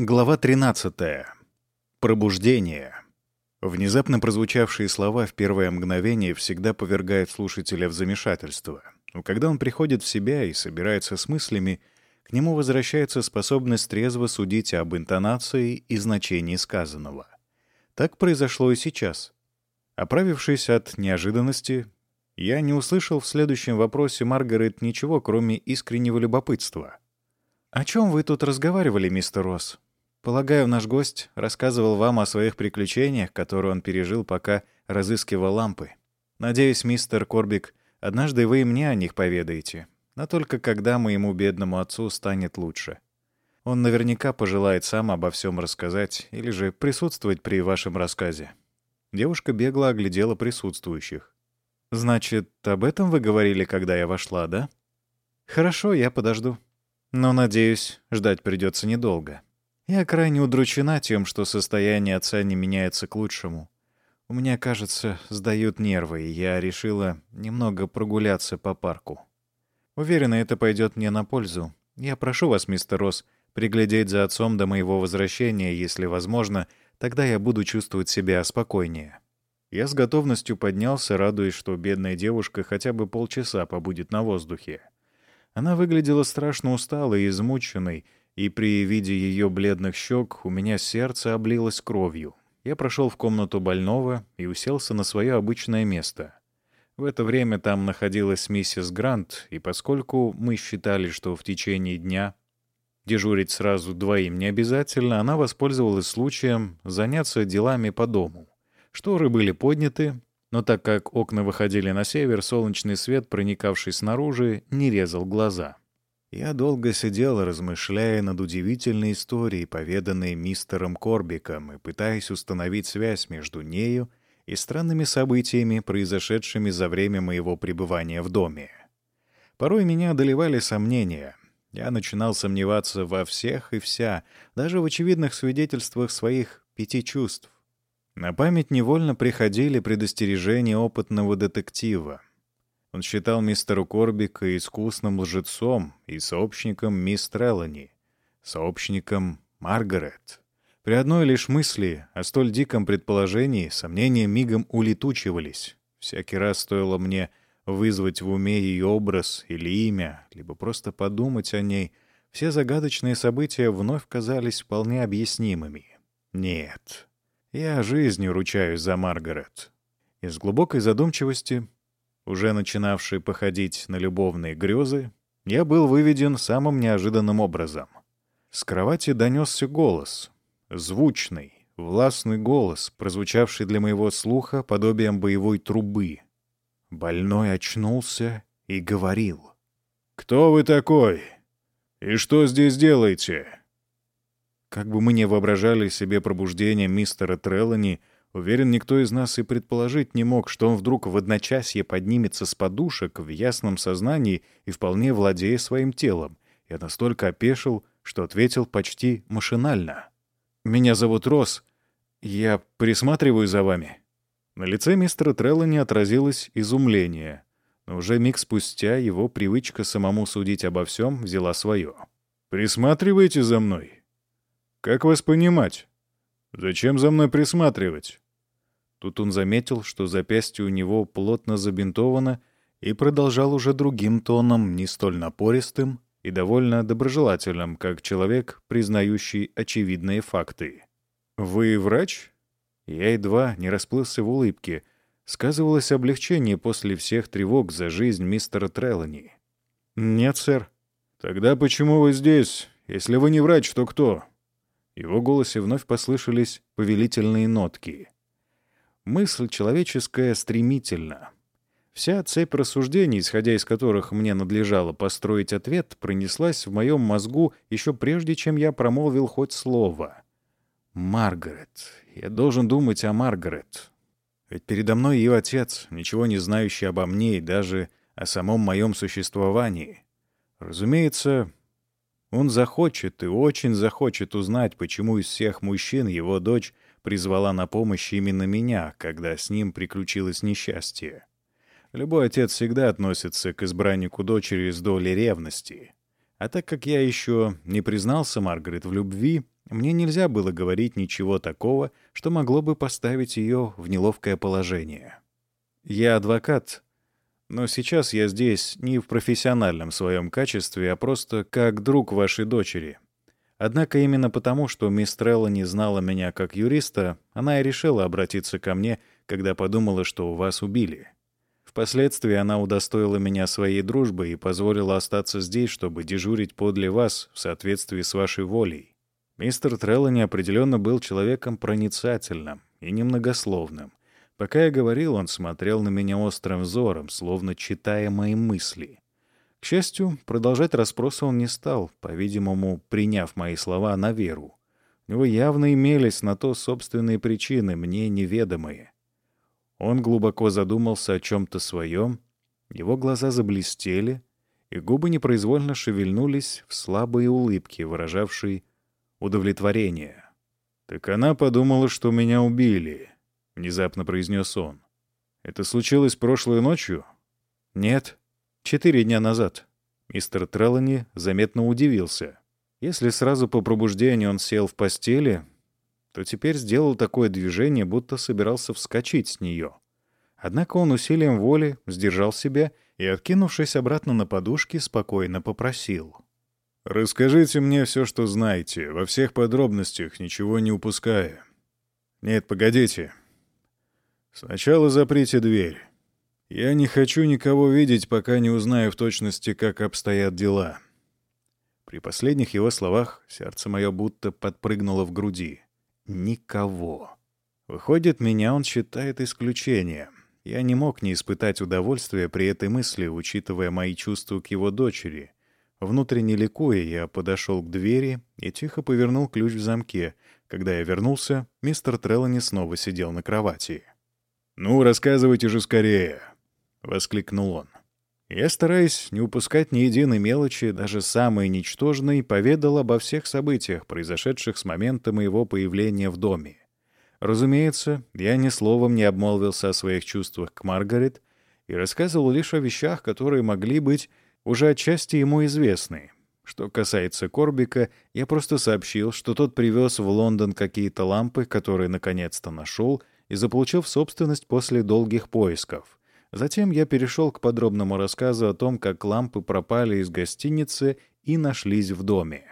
Глава 13. Пробуждение. Внезапно прозвучавшие слова в первое мгновение всегда повергают слушателя в замешательство. Но когда он приходит в себя и собирается с мыслями, к нему возвращается способность трезво судить об интонации и значении сказанного. Так произошло и сейчас. Оправившись от неожиданности, я не услышал в следующем вопросе Маргарет ничего, кроме искреннего любопытства. «О чем вы тут разговаривали, мистер Росс?» Полагаю, наш гость рассказывал вам о своих приключениях, которые он пережил, пока разыскивал лампы. Надеюсь, мистер Корбик, однажды вы и мне о них поведаете. Но только когда моему бедному отцу станет лучше. Он наверняка пожелает сам обо всем рассказать или же присутствовать при вашем рассказе. Девушка бегло оглядела присутствующих. «Значит, об этом вы говорили, когда я вошла, да?» «Хорошо, я подожду. Но, надеюсь, ждать придется недолго». Я крайне удручена тем, что состояние отца не меняется к лучшему. У меня, кажется, сдают нервы, и я решила немного прогуляться по парку. Уверена, это пойдет мне на пользу. Я прошу вас, мистер Росс, приглядеть за отцом до моего возвращения, если возможно, тогда я буду чувствовать себя спокойнее. Я с готовностью поднялся, радуясь, что бедная девушка хотя бы полчаса побудет на воздухе. Она выглядела страшно усталой и измученной, и при виде ее бледных щек у меня сердце облилось кровью. Я прошел в комнату больного и уселся на свое обычное место. В это время там находилась миссис Грант, и поскольку мы считали, что в течение дня дежурить сразу двоим не обязательно, она воспользовалась случаем заняться делами по дому. Шторы были подняты, но так как окна выходили на север, солнечный свет, проникавший снаружи, не резал глаза. Я долго сидел, размышляя над удивительной историей, поведанной мистером Корбиком, и пытаясь установить связь между нею и странными событиями, произошедшими за время моего пребывания в доме. Порой меня одолевали сомнения. Я начинал сомневаться во всех и вся, даже в очевидных свидетельствах своих пяти чувств. На память невольно приходили предостережения опытного детектива — он считал мистера Корбика искусным лжецом и сообщником мисс Треллани, сообщником Маргарет. При одной лишь мысли о столь диком предположении сомнения мигом улетучивались. Всякий раз стоило мне вызвать в уме ее образ или имя, либо просто подумать о ней, все загадочные события вновь казались вполне объяснимыми. Нет, я жизнью ручаюсь за Маргарет. Из глубокой задумчивости уже начинавший походить на любовные грезы, я был выведен самым неожиданным образом. С кровати донесся голос. Звучный, властный голос, прозвучавший для моего слуха подобием боевой трубы. Больной очнулся и говорил. «Кто вы такой? И что здесь делаете?» Как бы мы ни воображали себе пробуждение мистера Треллани, Уверен, никто из нас и предположить не мог, что он вдруг в одночасье поднимется с подушек в ясном сознании и вполне владея своим телом. Я настолько опешил, что ответил почти машинально. «Меня зовут Росс. Я присматриваю за вами». На лице мистера Трелла не отразилось изумление, но уже миг спустя его привычка самому судить обо всем взяла свое. «Присматриваете за мной? Как вас понимать?» «Зачем за мной присматривать?» Тут он заметил, что запястье у него плотно забинтовано, и продолжал уже другим тоном, не столь напористым и довольно доброжелательным, как человек, признающий очевидные факты. «Вы врач?» Я едва не расплылся в улыбке. Сказывалось облегчение после всех тревог за жизнь мистера Треллани. «Нет, сэр». «Тогда почему вы здесь? Если вы не врач, то кто?» его голосе вновь послышались повелительные нотки. Мысль человеческая стремительна. Вся цепь рассуждений, исходя из которых мне надлежало построить ответ, пронеслась в моем мозгу еще прежде, чем я промолвил хоть слово. «Маргарет. Я должен думать о Маргарет. Ведь передо мной ее отец, ничего не знающий обо мне и даже о самом моем существовании. Разумеется, он захочет и очень захочет узнать, почему из всех мужчин его дочь призвала на помощь именно меня, когда с ним приключилось несчастье. Любой отец всегда относится к избраннику дочери с долей ревности. А так как я еще не признался Маргарет в любви, Мне нельзя было говорить ничего такого, что могло бы поставить ее в неловкое положение. Я адвокат, но сейчас я здесь не в профессиональном своем качестве, а просто как друг вашей дочери. Однако именно потому, что мисс Трелла не знала меня как юриста, она и решила обратиться ко мне, когда подумала, что вас убили. Впоследствии она удостоила меня своей дружбой и позволила остаться здесь, чтобы дежурить подле вас в соответствии с вашей волей. Мистер Треллани определенно был человеком проницательным и немногословным. Пока я говорил, он смотрел на меня острым взором, словно читая мои мысли. К счастью, продолжать расспросы он не стал, по-видимому, приняв мои слова на веру. У него явно имелись на то собственные причины, мне неведомые. Он глубоко задумался о чем-то своем, его глаза заблестели, и губы непроизвольно шевельнулись в слабые улыбки, выражавшие удовлетворение. «Так она подумала, что меня убили», — внезапно произнес он. «Это случилось прошлой ночью?» «Нет, четыре дня назад». Мистер Треллани заметно удивился. Если сразу по пробуждению он сел в постели, то теперь сделал такое движение, будто собирался вскочить с нее. Однако он усилием воли сдержал себя и, откинувшись обратно на подушки, спокойно попросил — «Расскажите мне все, что знаете, во всех подробностях, ничего не упуская». «Нет, погодите. Сначала заприте дверь. Я не хочу никого видеть, пока не узнаю в точности, как обстоят дела». При последних его словах сердце мое будто подпрыгнуло в груди. «Никого». Выходит, меня он считает исключением. Я не мог не испытать удовольствия при этой мысли, учитывая мои чувства к его дочери — Внутренне ликуя, я подошел к двери и тихо повернул ключ в замке. Когда я вернулся, мистер Треллани снова сидел на кровати. «Ну, рассказывайте же скорее!» — воскликнул он. Я, стараясь не упускать ни единой мелочи, даже самой ничтожной, поведал обо всех событиях, произошедших с момента моего появления в доме. Разумеется, я ни словом не обмолвился о своих чувствах к Маргарет и рассказывал лишь о вещах, которые могли быть уже отчасти ему известны. Что касается Корбика, я просто сообщил, что тот привез в Лондон какие-то лампы, которые наконец-то нашел и заполучил в собственность после долгих поисков. Затем я перешел к подробному рассказу о том, как лампы пропали из гостиницы и нашлись в доме.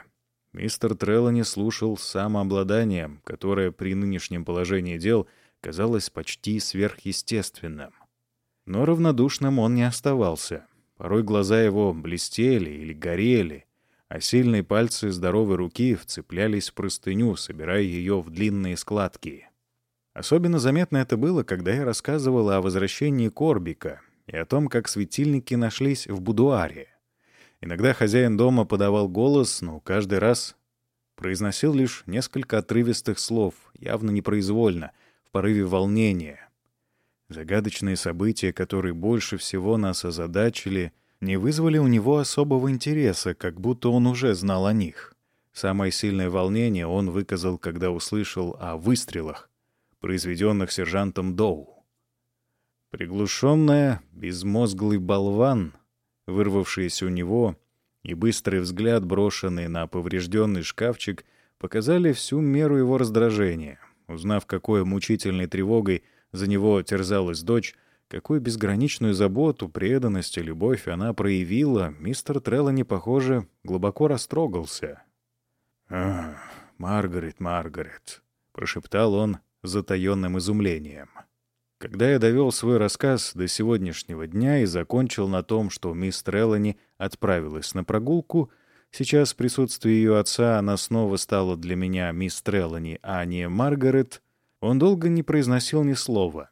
Мистер Треллани слушал самообладанием, которое при нынешнем положении дел казалось почти сверхъестественным. Но равнодушным он не оставался — Порой глаза его блестели или горели, а сильные пальцы здоровой руки вцеплялись в простыню, собирая ее в длинные складки. Особенно заметно это было, когда я рассказывал о возвращении Корбика и о том, как светильники нашлись в будуаре. Иногда хозяин дома подавал голос, но каждый раз произносил лишь несколько отрывистых слов, явно непроизвольно, в порыве волнения, Загадочные события, которые больше всего нас озадачили, не вызвали у него особого интереса, как будто он уже знал о них. Самое сильное волнение он выказал, когда услышал о выстрелах, произведенных сержантом Доу. Приглушенная, безмозглый болван, вырвавшийся у него, и быстрый взгляд, брошенный на поврежденный шкафчик, показали всю меру его раздражения. Узнав, какой мучительной тревогой — за него терзалась дочь, какую безграничную заботу, преданность и любовь она проявила, мистер Треллани, похоже, глубоко растрогался. «Ах, Маргарет, Маргарет», — прошептал он затаенным изумлением. Когда я довел свой рассказ до сегодняшнего дня и закончил на том, что мисс Треллани отправилась на прогулку, сейчас в присутствии ее отца она снова стала для меня мисс Треллани, а не Маргарет, он долго не произносил ни слова.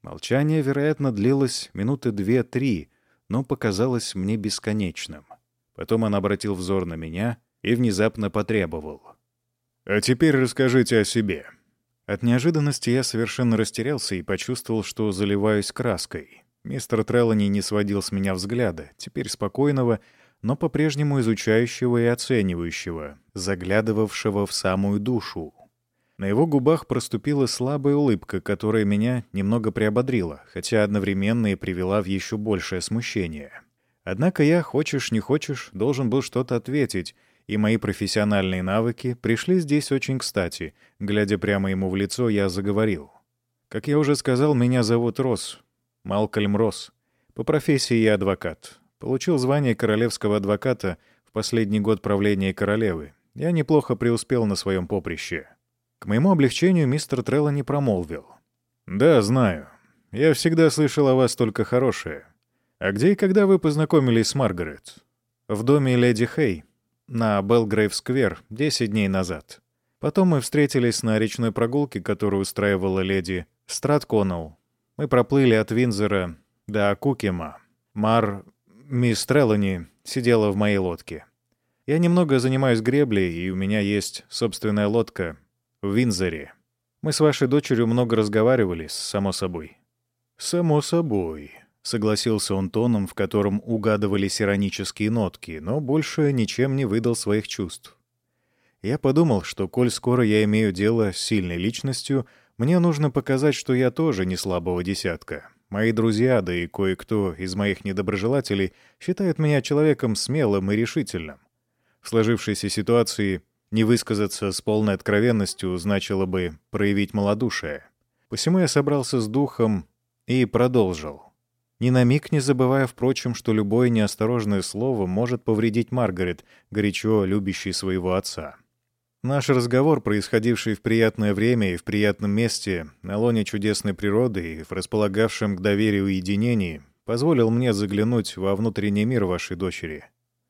Молчание, вероятно, длилось минуты две-три, но показалось мне бесконечным. Потом он обратил взор на меня и внезапно потребовал. «А теперь расскажите о себе». От неожиданности я совершенно растерялся и почувствовал, что заливаюсь краской. Мистер Треллани не сводил с меня взгляда, теперь спокойного, но по-прежнему изучающего и оценивающего, заглядывавшего в самую душу. На его губах проступила слабая улыбка, которая меня немного приободрила, хотя одновременно и привела в еще большее смущение. Однако я, хочешь не хочешь, должен был что-то ответить, и мои профессиональные навыки пришли здесь очень кстати. Глядя прямо ему в лицо, я заговорил. Как я уже сказал, меня зовут Росс, Малкольм Росс. По профессии я адвокат. Получил звание королевского адвоката в последний год правления королевы. Я неплохо преуспел на своем поприще. К моему облегчению мистер Трелло не промолвил. «Да, знаю. Я всегда слышал о вас только хорошее. А где и когда вы познакомились с Маргарет?» «В доме леди Хей, на Белгрейв-сквер, 10 дней назад. Потом мы встретились на речной прогулке, которую устраивала леди Стратконнелл. Мы проплыли от Винзера до Кукима. Мар... Мисс Треллани сидела в моей лодке. Я немного занимаюсь греблей, и у меня есть собственная лодка в Винзоре. Мы с вашей дочерью много разговаривали, само собой». «Само собой», — согласился он тоном, в котором угадывались иронические нотки, но больше ничем не выдал своих чувств. Я подумал, что, коль скоро я имею дело с сильной личностью, мне нужно показать, что я тоже не слабого десятка. Мои друзья, да и кое-кто из моих недоброжелателей считают меня человеком смелым и решительным. В сложившейся ситуации не высказаться с полной откровенностью значило бы проявить малодушие. Посему я собрался с духом и продолжил. Ни на миг не забывая, впрочем, что любое неосторожное слово может повредить Маргарет, горячо любящей своего отца. Наш разговор, происходивший в приятное время и в приятном месте, на лоне чудесной природы и в располагавшем к доверию уединении, позволил мне заглянуть во внутренний мир вашей дочери.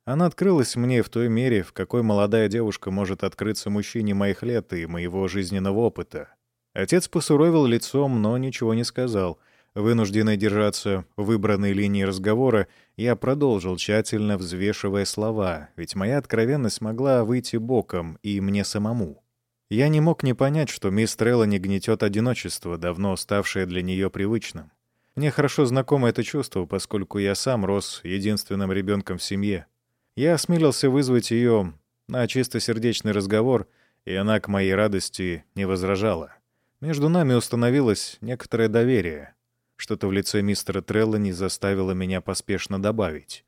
Она открылась мне в той мере, в какой молодая девушка может открыться мужчине моих лет и моего жизненного опыта. Отец посуровил лицом, но ничего не сказал — Вынужденный держаться выбранной линии разговора, я продолжил, тщательно взвешивая слова, ведь моя откровенность могла выйти боком и мне самому. Я не мог не понять, что мисс Трелла не гнетет одиночество, давно ставшее для нее привычным. Мне хорошо знакомо это чувство, поскольку я сам рос единственным ребенком в семье. Я осмелился вызвать ее на чистосердечный разговор, и она, к моей радости, не возражала. Между нами установилось некоторое доверие — что-то в лице мистера Треллани заставило меня поспешно добавить.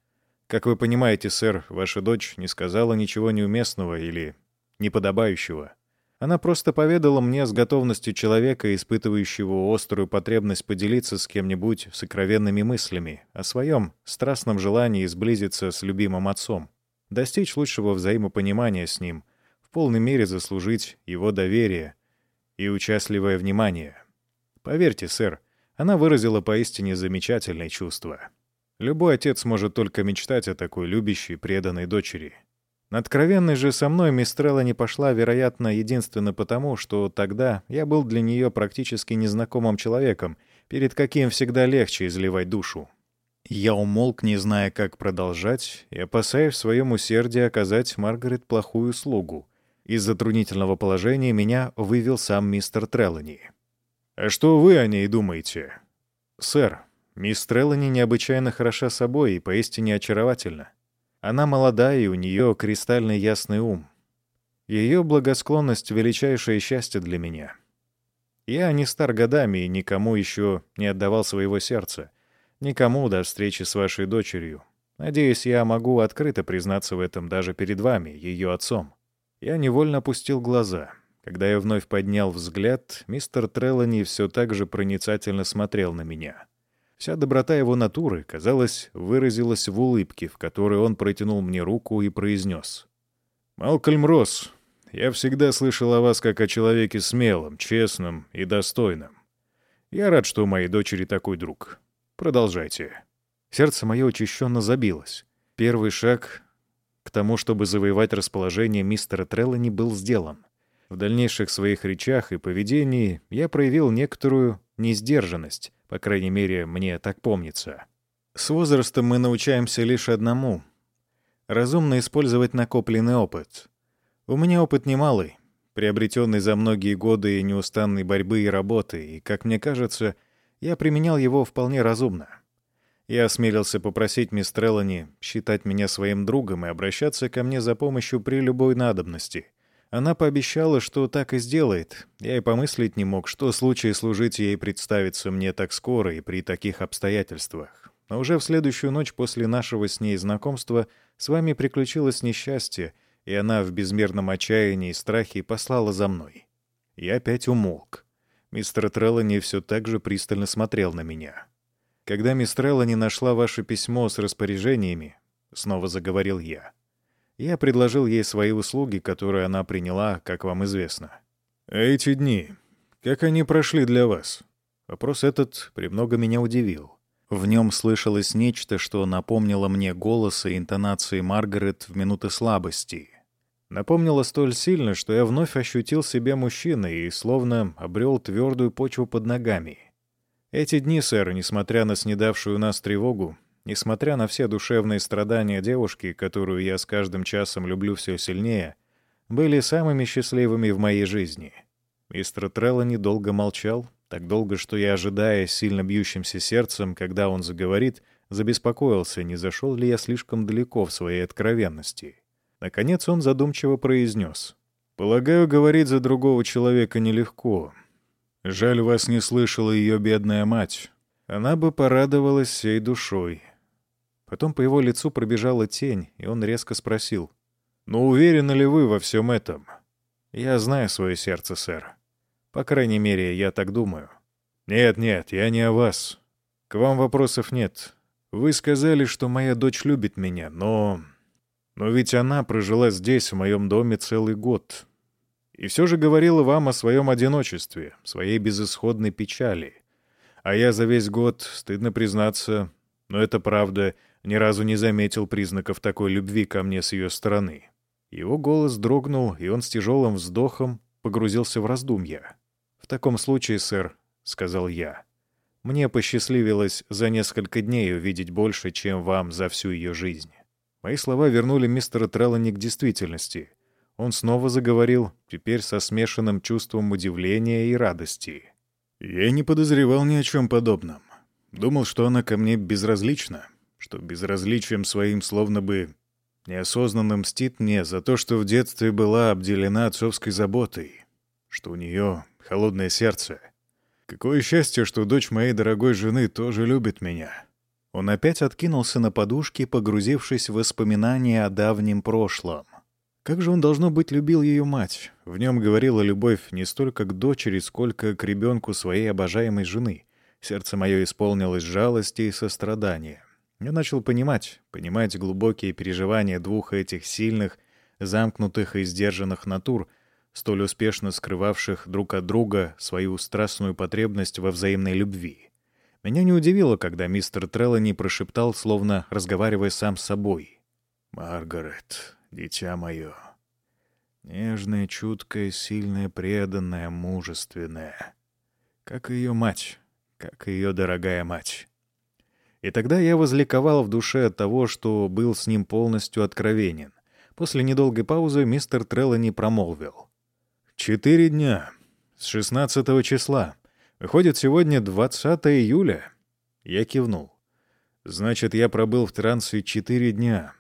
«Как вы понимаете, сэр, ваша дочь не сказала ничего неуместного или неподобающего. Она просто поведала мне с готовностью человека, испытывающего острую потребность поделиться с кем-нибудь сокровенными мыслями о своем страстном желании сблизиться с любимым отцом, достичь лучшего взаимопонимания с ним, в полной мере заслужить его доверие и участливое внимание. Поверьте, сэр, она выразила поистине замечательные чувства. Любой отец может только мечтать о такой любящей, преданной дочери. Откровенной же со мной Мистрелла не пошла, вероятно, единственно потому, что тогда я был для нее практически незнакомым человеком, перед каким всегда легче изливать душу. Я умолк, не зная, как продолжать, и опасаясь в своем усердии оказать Маргарет плохую услугу. Из затруднительного положения меня вывел сам мистер Треллани. «А что вы о ней думаете?» «Сэр, мисс Треллани необычайно хороша собой и поистине очаровательна. Она молода, и у нее кристально ясный ум. Ее благосклонность — величайшее счастье для меня. Я не стар годами и никому еще не отдавал своего сердца. Никому до встречи с вашей дочерью. Надеюсь, я могу открыто признаться в этом даже перед вами, ее отцом». Я невольно опустил глаза — когда я вновь поднял взгляд, мистер Треллани все так же проницательно смотрел на меня. Вся доброта его натуры, казалось, выразилась в улыбке, в которой он протянул мне руку и произнес. «Малкольм Росс, я всегда слышал о вас как о человеке смелом, честном и достойном. Я рад, что у моей дочери такой друг. Продолжайте». Сердце мое учащенно забилось. Первый шаг к тому, чтобы завоевать расположение мистера Треллани, был сделан. В дальнейших своих речах и поведении я проявил некоторую несдержанность, по крайней мере, мне так помнится. С возрастом мы научаемся лишь одному — разумно использовать накопленный опыт. У меня опыт немалый, приобретенный за многие годы неустанной борьбы и работы, и, как мне кажется, я применял его вполне разумно. Я осмелился попросить мисс Треллани считать меня своим другом и обращаться ко мне за помощью при любой надобности — она пообещала, что так и сделает. Я и помыслить не мог, что случай служить ей представится мне так скоро и при таких обстоятельствах. Но уже в следующую ночь после нашего с ней знакомства с вами приключилось несчастье, и она в безмерном отчаянии и страхе послала за мной. Я опять умолк. Мистер Треллани все так же пристально смотрел на меня. «Когда мисс Треллани нашла ваше письмо с распоряжениями», — снова заговорил я, — «я предложил ей свои услуги, которые она приняла, как вам известно». «А эти дни, как они прошли для вас?» Вопрос этот премного меня удивил. В нем слышалось нечто, что напомнило мне голос и интонации Маргарет в минуты слабости. Напомнило столь сильно, что я вновь ощутил себя мужчиной и словно обрел твердую почву под ногами. Эти дни, сэр, несмотря на снедавшую нас тревогу, несмотря на все душевные страдания девушки, которую я с каждым часом люблю все сильнее, были самыми счастливыми в моей жизни. Мистер Треллани долго молчал, так долго, что я, ожидая сильно бьющимся сердцем, когда он заговорит, забеспокоился, не зашел ли я слишком далеко в своей откровенности. Наконец он задумчиво произнес. «Полагаю, говорить за другого человека нелегко. Жаль, вас не слышала ее бедная мать. Она бы порадовалась всей душой». Потом по его лицу пробежала тень, и он резко спросил. «Но уверены ли вы во всем этом?» «Я знаю свое сердце, сэр. По крайней мере, я так думаю. Нет, нет, я не о вас. К вам вопросов нет. Вы сказали, что моя дочь любит меня, но... Но ведь она прожила здесь, в моем доме, целый год. И все же говорила вам о своем одиночестве, своей безысходной печали. А я за весь год, стыдно признаться, но это правда, ни разу не заметил признаков такой любви ко мне с ее стороны. Его голос дрогнул, и он с тяжелым вздохом погрузился в раздумья. «В таком случае, сэр», — сказал я, — «мне посчастливилось за несколько дней увидеть больше, чем вам за всю ее жизнь». Мои слова вернули мистера Треллани к действительности. Он снова заговорил, теперь со смешанным чувством удивления и радости. «Я не подозревал ни о чем подобном. Думал, что она ко мне безразлична, что безразличием своим словно бы неосознанно мстит мне за то, что в детстве была обделена отцовской заботой, что у нее холодное сердце. Какое счастье, что дочь моей дорогой жены тоже любит меня. Он опять откинулся на подушке, погрузившись в воспоминания о давнем прошлом. Как же он, должно быть, любил ее мать. В нем говорила любовь не столько к дочери, сколько к ребенку своей обожаемой жены. Сердце мое исполнилось жалости и сострадания. Я начал понимать, понимать глубокие переживания двух этих сильных, замкнутых и сдержанных натур — столь успешно скрывавших друг от друга свою страстную потребность во взаимной любви. Меня не удивило, когда мистер Треллани прошептал, словно разговаривая сам с собой. «Маргарет, дитя мое, нежная, чуткая, сильная, преданная, мужественная. Как ее мать, как ее дорогая мать». И тогда я возликовал в душе от того, что был с ним полностью откровенен. После недолгой паузы мистер Треллани промолвил. Четыре дня. С 16 числа. Выходит, сегодня 20 июля. Я кивнул. Значит, я пробыл в трансе четыре дня.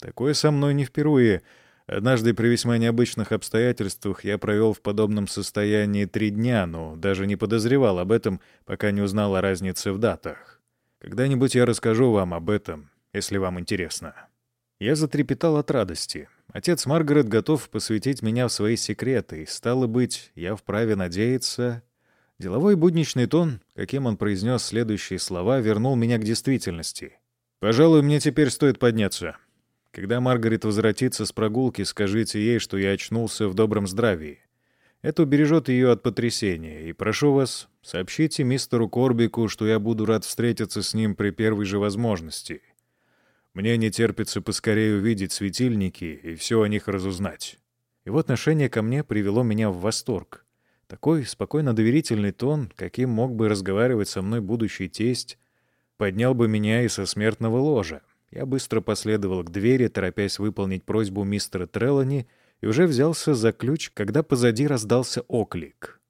Такое со мной не впервые. Однажды при весьма необычных обстоятельствах я провел в подобном состоянии три дня, но даже не подозревал об этом, пока не узнал о разнице в датах. Когда-нибудь я расскажу вам об этом, если вам интересно. Я затрепетал от радости. Отец Маргарет готов посвятить меня в свои секреты, и, стало быть, я вправе надеяться... Деловой будничный тон, каким он произнес следующие слова, вернул меня к действительности. «Пожалуй, мне теперь стоит подняться. Когда Маргарет возвратится с прогулки, скажите ей, что я очнулся в добром здравии. Это убережет ее от потрясения, и прошу вас, сообщите мистеру Корбику, что я буду рад встретиться с ним при первой же возможности». Мне не терпится поскорее увидеть светильники и все о них разузнать. Его отношение ко мне привело меня в восторг. Такой спокойно доверительный тон, каким мог бы разговаривать со мной будущий тесть, поднял бы меня и со смертного ложа. Я быстро последовал к двери, торопясь выполнить просьбу мистера Треллани, и уже взялся за ключ, когда позади раздался оклик.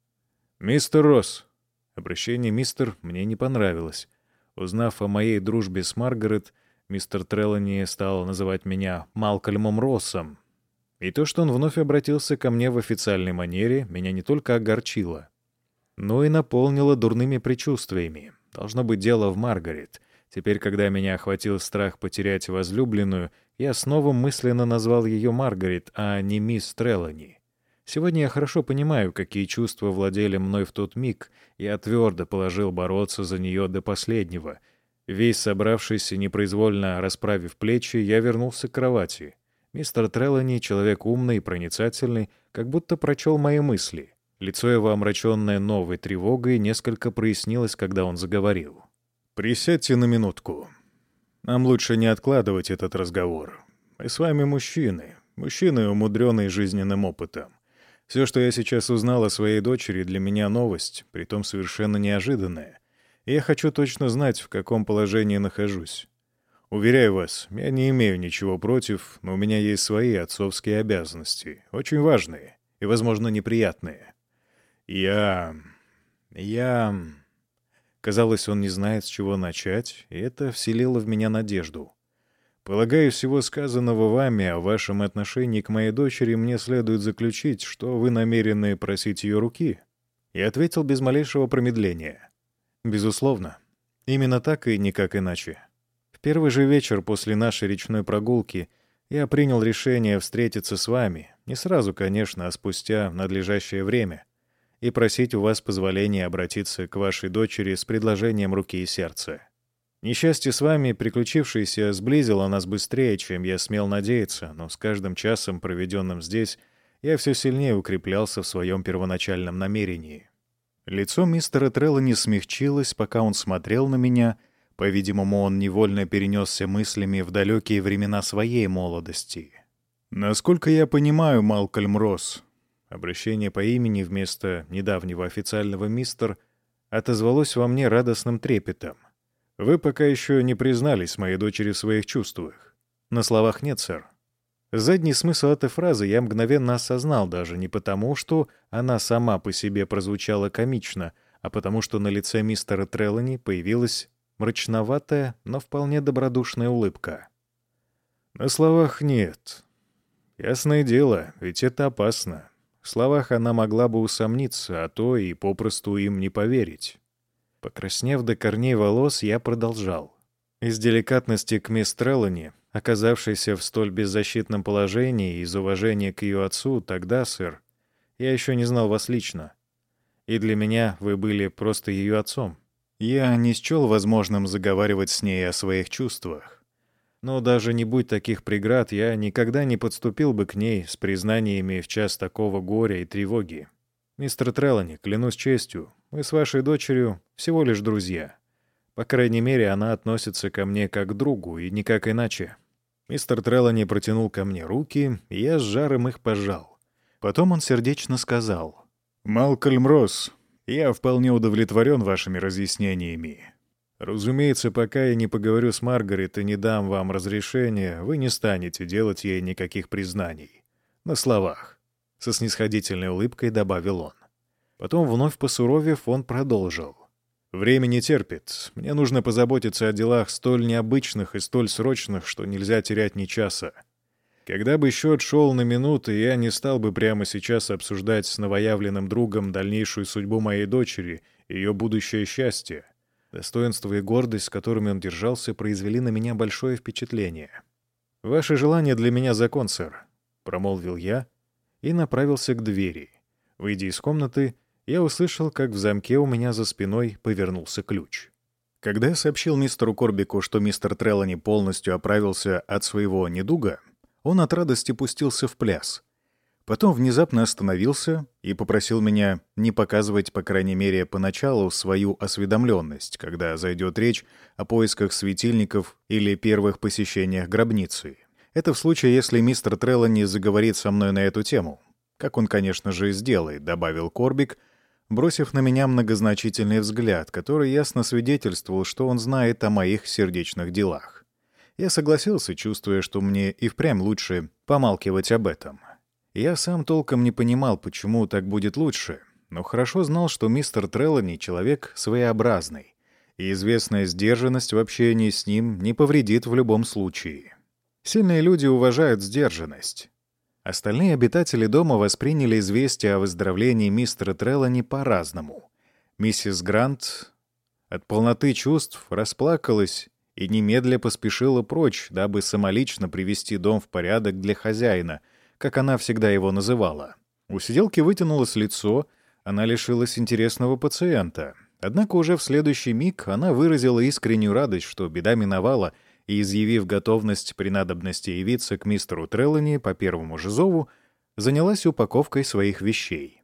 «Мистер Росс!» Обращение «мистер» мне не понравилось. Узнав о моей дружбе с Маргарет, Мистер Треллани стал называть меня Малкольмом Россом. И то, что он вновь обратился ко мне в официальной манере, меня не только огорчило, но и наполнило дурными предчувствиями. Должно быть дело в Маргарет. Теперь, когда меня охватил страх потерять возлюбленную, Я снова мысленно назвал ее Маргарет, а не мисс Треллани. Сегодня я хорошо понимаю, какие чувства владели мной в тот миг. Я твердо положил бороться за нее до последнего. Весь собравшись и непроизвольно расправив плечи, я вернулся к кровати. Мистер Треллани, человек умный и проницательный, как будто прочел мои мысли. Лицо его, омраченное новой тревогой, несколько прояснилось, когда он заговорил. «Присядьте на минутку. Нам лучше не откладывать этот разговор. Мы с вами мужчины, мужчины, умудренные жизненным опытом. Все, что я сейчас узнал о своей дочери, для меня новость, притом совершенно неожиданная. И я хочу точно знать, в каком положении нахожусь. Уверяю вас, я не имею ничего против, но у меня есть свои отцовские обязанности, очень важные и, возможно, неприятные. Я... я... Казалось, он не знает, с чего начать, и это вселило в меня надежду. Полагаю, всего сказанного вами о вашем отношении к моей дочери мне следует заключить, что вы намерены просить ее руки. И ответил без малейшего промедления. Безусловно. Именно так и никак иначе первый же вечер после нашей речной прогулки я принял решение встретиться с вами, не сразу, конечно, а спустя надлежащее время, и просить у вас позволения обратиться к вашей дочери с предложением руки и сердца. Несчастье с вами, приключившееся, сблизило нас быстрее, чем я смел надеяться, но с каждым часом, проведенным здесь, я все сильнее укреплялся в своем первоначальном намерении. Лицо мистера Трелла смягчилось, пока он смотрел на меня — по-видимому, он невольно перенесся мыслями в далекие времена своей молодости. «Насколько я понимаю, Малкольм Росс», обращение по имени вместо недавнего официального «мистер» отозвалось во мне радостным трепетом. «Вы пока еще не признались моей дочери в своих чувствах». «На словах нет, сэр». Задний смысл этой фразы я мгновенно осознал даже не потому, что она сама по себе прозвучала комично, а потому что на лице мистера Треллани появилась мрачноватая, но вполне добродушная улыбка. На словах нет. Ясное дело, ведь это опасно. Словах она могла бы усомниться, а то и попросту им не поверить. Покраснев до корней волос, я продолжал. Из деликатности к мисс Треллани, оказавшейся в столь беззащитном положении из уважения к ее отцу, тогда, сэр, я еще не знал вас лично. И для меня вы были просто ее отцом. Я не счел возможным заговаривать с ней о своих чувствах. Но даже не будь таких преград, я никогда не подступил бы к ней с признаниями в час такого горя и тревоги. «Мистер Треллани, клянусь честью, мы с вашей дочерью всего лишь друзья. По крайней мере, она относится ко мне как к другу и никак иначе». Мистер Треллани протянул ко мне руки, и я с жаром их пожал. Потом он сердечно сказал. «Малкольм Росс, я вполне удовлетворен вашими разъяснениями. Разумеется, пока я не поговорю с Маргарет и не дам вам разрешения, вы не станете делать ей никаких признаний. На словах. Со снисходительной улыбкой добавил он. Потом, вновь посуровев, он продолжил. «Время не терпит. Мне нужно позаботиться о делах столь необычных и столь срочных, что нельзя терять ни часа. Когда бы счет шел на минуты, я не стал бы прямо сейчас обсуждать с новоявленным другом дальнейшую судьбу моей дочери ее будущее счастье. Достоинство и гордость, с которыми он держался, произвели на меня большое впечатление. «Ваше желание для меня закон, сэр», — промолвил я и направился к двери. Выйдя из комнаты, я услышал, как в замке у меня за спиной повернулся ключ. Когда я сообщил мистеру Корбику, что мистер Треллани полностью оправился от своего недуга, он от радости пустился в пляс. Потом внезапно остановился и попросил меня не показывать, по крайней мере, поначалу свою осведомленность, когда зайдет речь о поисках светильников или первых посещениях гробницы. Это в случае, если мистер Треллани заговорит со мной на эту тему. Как он, конечно же, и сделает, добавил Корбик, бросив на меня многозначительный взгляд, который ясно свидетельствовал, что он знает о моих сердечных делах. Я согласился, чувствуя, что мне и впрямь лучше помалкивать об этом. Я сам толком не понимал, почему так будет лучше, но хорошо знал, что мистер Треллани — человек своеобразный, и известная сдержанность в общении с ним не повредит в любом случае. Сильные люди уважают сдержанность. Остальные обитатели дома восприняли известие о выздоровлении мистера Треллани по-разному. Миссис Грант от полноты чувств расплакалась и немедля поспешила прочь, дабы самолично привести дом в порядок для хозяина, как она всегда его называла. У сиделки вытянулось лицо, она лишилась интересного пациента. Однако уже в следующий миг она выразила искреннюю радость, что беда миновала, и, изъявив готовность при надобности явиться к мистеру Треллани по первому же зову, занялась упаковкой своих вещей.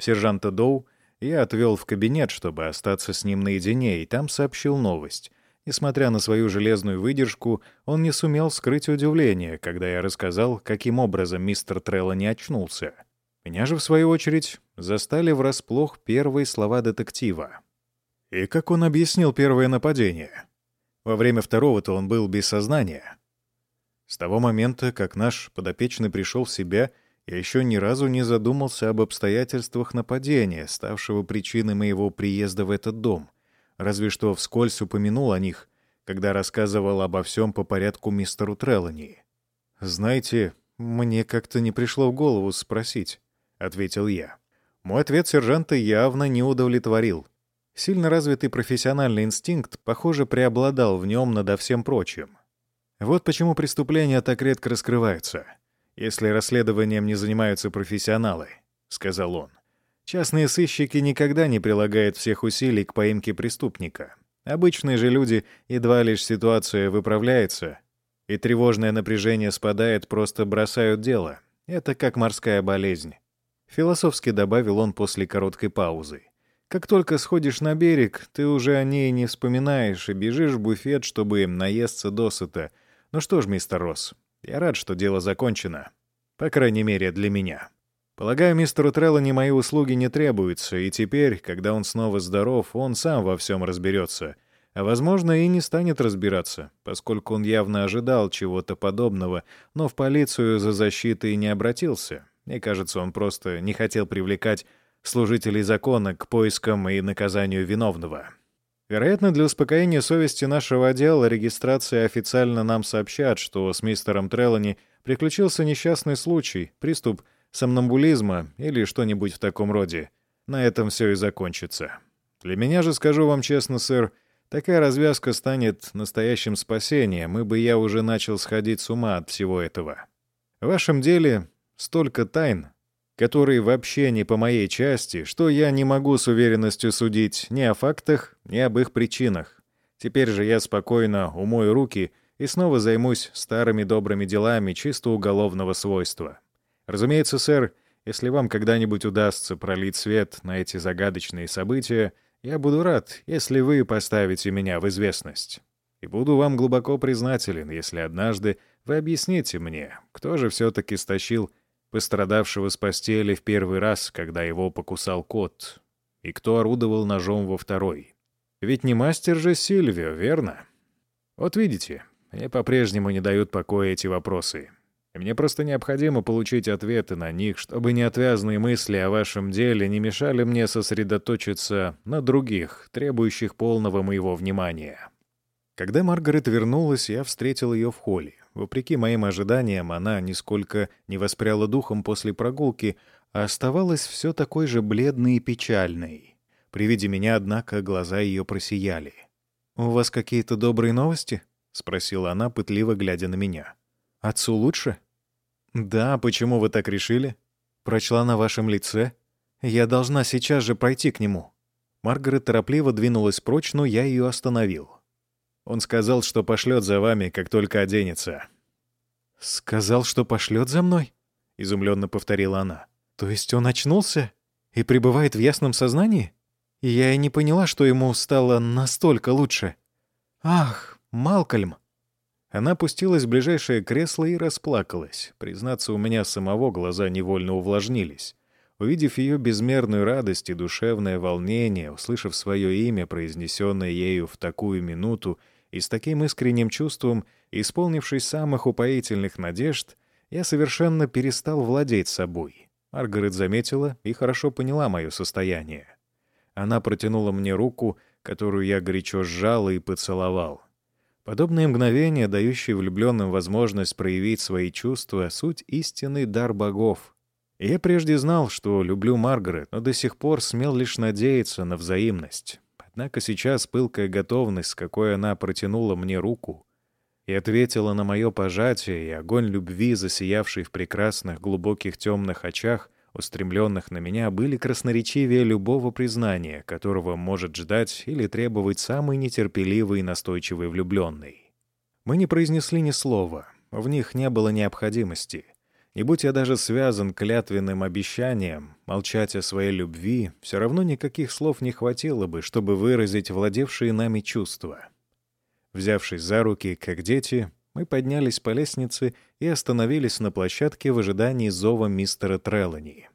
Сержанта Доу я отвел в кабинет, чтобы остаться с ним наедине, и там сообщил новость. Несмотря на свою железную выдержку, он не сумел скрыть удивление, когда я рассказал, каким образом мистер Трелло не очнулся. Меня же, в свою очередь, застали врасплох первые слова детектива. И как он объяснил первое нападение? Во время второго-то он был без сознания. С того момента, как наш подопечный пришел в себя, я еще ни разу не задумался об обстоятельствах нападения, ставшего причиной моего приезда в этот дом. Разве что вскользь упомянул о них, когда рассказывал обо всем по порядку мистеру Треллани. «Знаете, мне как-то не пришло в голову спросить», — ответил я. Мой ответ сержанта явно не удовлетворил. Сильно развитый профессиональный инстинкт, похоже, преобладал в нем надо всем прочим. Вот почему преступления так редко раскрываются — если расследованием не занимаются профессионалы», — сказал он. «Частные сыщики никогда не прилагают всех усилий к поимке преступника. Обычные же люди, едва лишь ситуация выправляется, и тревожное напряжение спадает, просто бросают дело. Это как морская болезнь». Философски добавил он после короткой паузы. «Как только сходишь на берег, ты уже о ней не вспоминаешь и бежишь в буфет, чтобы наесться досыта. Ну что ж, мистер Росс, я рад, что дело закончено. По крайней мере, для меня. Полагаю, мистеру Треллани мои услуги не требуются, и теперь, когда он снова здоров, он сам во всем разберется. А, возможно, и не станет разбираться, поскольку он явно ожидал чего-то подобного, но в полицию за защитой не обратился. Мне кажется, он просто не хотел привлекать служителей закона к поискам и наказанию виновного. Вероятно, для успокоения совести нашего отдела регистрации официально нам сообщат, что с мистером Треллани приключился несчастный случай, приступ сомнамбулизма или что-нибудь в таком роде. На этом все и закончится. Для меня же, скажу вам честно, сэр, такая развязка станет настоящим спасением, ибо я уже начал сходить с ума от всего этого. В вашем деле столько тайн, которые вообще не по моей части, что я не могу с уверенностью судить ни о фактах, ни об их причинах. Теперь же я спокойно умою руки и снова займусь старыми добрыми делами чисто уголовного свойства. Разумеется, сэр, если вам когда-нибудь удастся пролить свет на эти загадочные события, я буду рад, если вы поставите меня в известность. И буду вам глубоко признателен, если однажды вы объясните мне, кто же все-таки стащил пострадавшего с постели в первый раз, когда его покусал кот, и кто орудовал ножом во второй. Ведь не мастер же Сильвио, верно? Вот видите, мне по-прежнему не дают покоя эти вопросы. И мне просто необходимо получить ответы на них, чтобы неотвязные мысли о вашем деле не мешали мне сосредоточиться на других, требующих полного моего внимания. Когда Маргарет вернулась, я встретил ее в холле. Вопреки моим ожиданиям, она нисколько не воспряла духом после прогулки, а оставалась все такой же бледной и печальной. При виде меня, однако, глаза ее просияли. «У вас какие-то добрые новости?» — спросила она, пытливо глядя на меня. «Отцу лучше?» «Да, почему вы так решили?» «Прочла на вашем лице. Я должна сейчас же пройти к нему». Маргарет торопливо двинулась прочь, но я ее остановил. Он сказал, что пошлет за вами, как только оденется». «Сказал, что пошлет за мной?» — изумленно повторила она. «То есть он очнулся и пребывает в ясном сознании? Я и не поняла, что ему стало настолько лучше. Ах, Малкольм!» Она опустилась в ближайшее кресло и расплакалась. Признаться, у меня самого глаза невольно увлажнились. Увидев ее безмерную радость и душевное волнение, услышав свое имя, произнесенное ею в такую минуту, и с таким искренним чувством, исполнившись самых упоительных надежд, я совершенно перестал владеть собой. Маргарет заметила и хорошо поняла мое состояние. Она протянула мне руку, которую я горячо сжал и поцеловал. Подобные мгновения, дающие влюбленным возможность проявить свои чувства, суть истинный дар богов. я прежде знал, что люблю Маргарет, но до сих пор смел лишь надеяться на взаимность. Однако сейчас пылкая готовность, с какой она протянула мне руку и ответила на мое пожатие, и огонь любви, засиявший в прекрасных глубоких темных очах, устремленных на меня, были красноречивее любого признания, которого может ждать или требовать самый нетерпеливый и настойчивый влюбленный. Мы не произнесли ни слова, в них не было необходимости. Не будь я даже связан клятвенным обещанием молчать о своей любви, все равно никаких слов не хватило бы, чтобы выразить владевшие нами чувства. Взявшись за руки, как дети, мы поднялись по лестнице и остановились на площадке в ожидании зова мистера Треллани.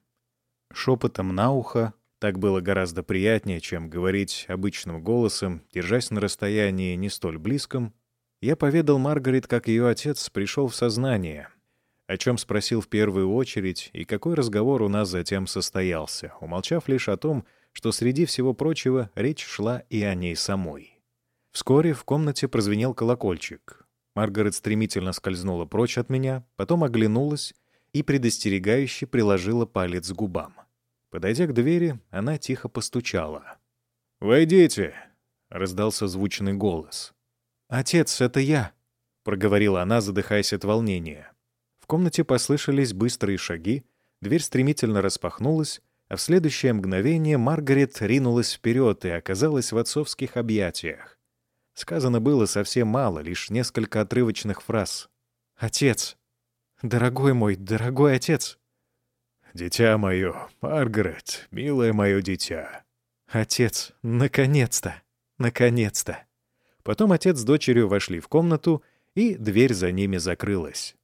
Шепотом на ухо, так было гораздо приятнее, чем говорить обычным голосом, держась на расстоянии не столь близком, я поведал Маргарет, как ее отец пришел в сознание, о чем спросил в первую очередь и какой разговор у нас затем состоялся, умолчав лишь о том, что среди всего прочего речь шла и о ней самой. Вскоре в комнате прозвенел колокольчик. Маргарет стремительно скользнула прочь от меня, потом оглянулась и предостерегающе приложила палец к губам. Подойдя к двери, она тихо постучала. «Войдите!» — раздался звучный голос. «Отец, это я!» — проговорила она, задыхаясь от волнения. В комнате послышались быстрые шаги, дверь стремительно распахнулась, а в следующее мгновение Маргарет ринулась вперед и оказалась в отцовских объятиях. Сказано было совсем мало, лишь несколько отрывочных фраз. «Отец! Дорогой мой, дорогой отец!» «Дитя мое, Маргарет, милое мое дитя!» «Отец, наконец-то! Наконец-то!» Потом отец с дочерью вошли в комнату, и дверь за ними закрылась.